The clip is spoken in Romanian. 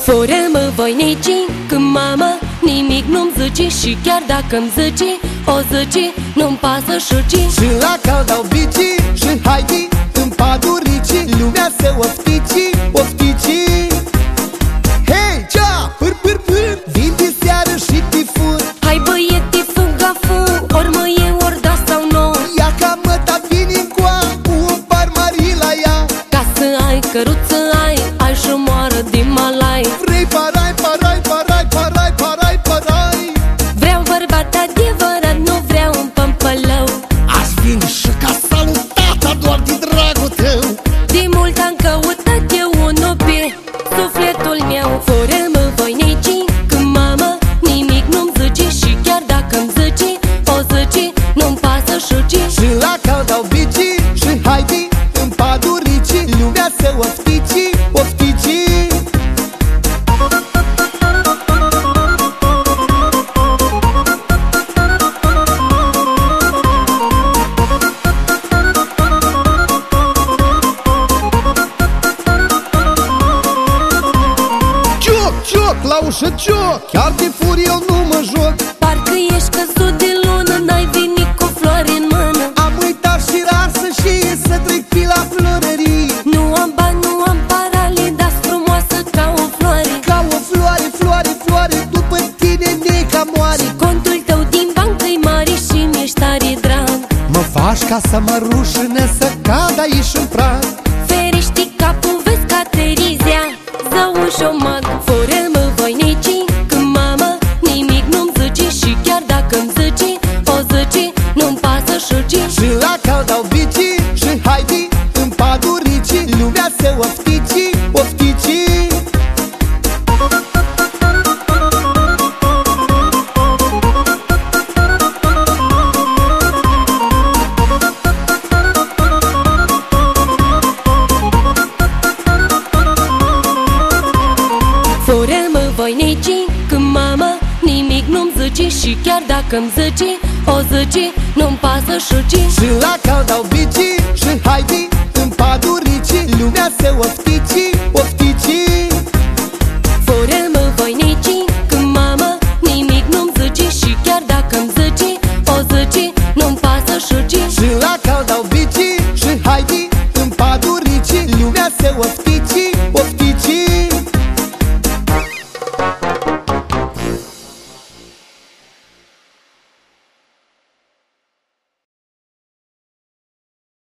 Fără mă voinicii, când mama Nimic nu-mi zice și chiar dacă-mi zice O zice, nu-mi pasă și Și la cal dau bici și haidi În padurici, lumea se oftici, oftici Hei, cea, pâr, pâr, pâr. Vin de seară și tifur Hai băiete, fuga fu Ori mă e, ori da sau nu? Ia ca măta vin în coa Cu un par mari la ea. Ca să ai căruță Cioc, cioc, la ușă cioc Chiar de fur eu nu mă joc. Parcă ești căzut de lună N-ai venit cu flori în mână. Am uitat și rasă și să trec pe la florării. Nu am bani, nu am parale Dar frumoasă ca o floare. Ca o floare, floare, floare După tine neca moare. Contul tău din bancă-i mare Și mi-ești tare drag. Mă faci ca să mă rușine Să cad aici în prag. Ferești capul, vezi voinicii Când mama nimic nu-mi zici Și chiar dacă-mi zici, o zici, Nu-mi pasă șuci Și la cal dau bici și haide în padurici Lumea se oftici, oftici Fără mă voinicii Când mama nimic nu-mi zici Și chiar dacă-mi zici, o zici, Nu-mi pasă șuci Și la cal dau bici și haide în padurici Lumea se oftici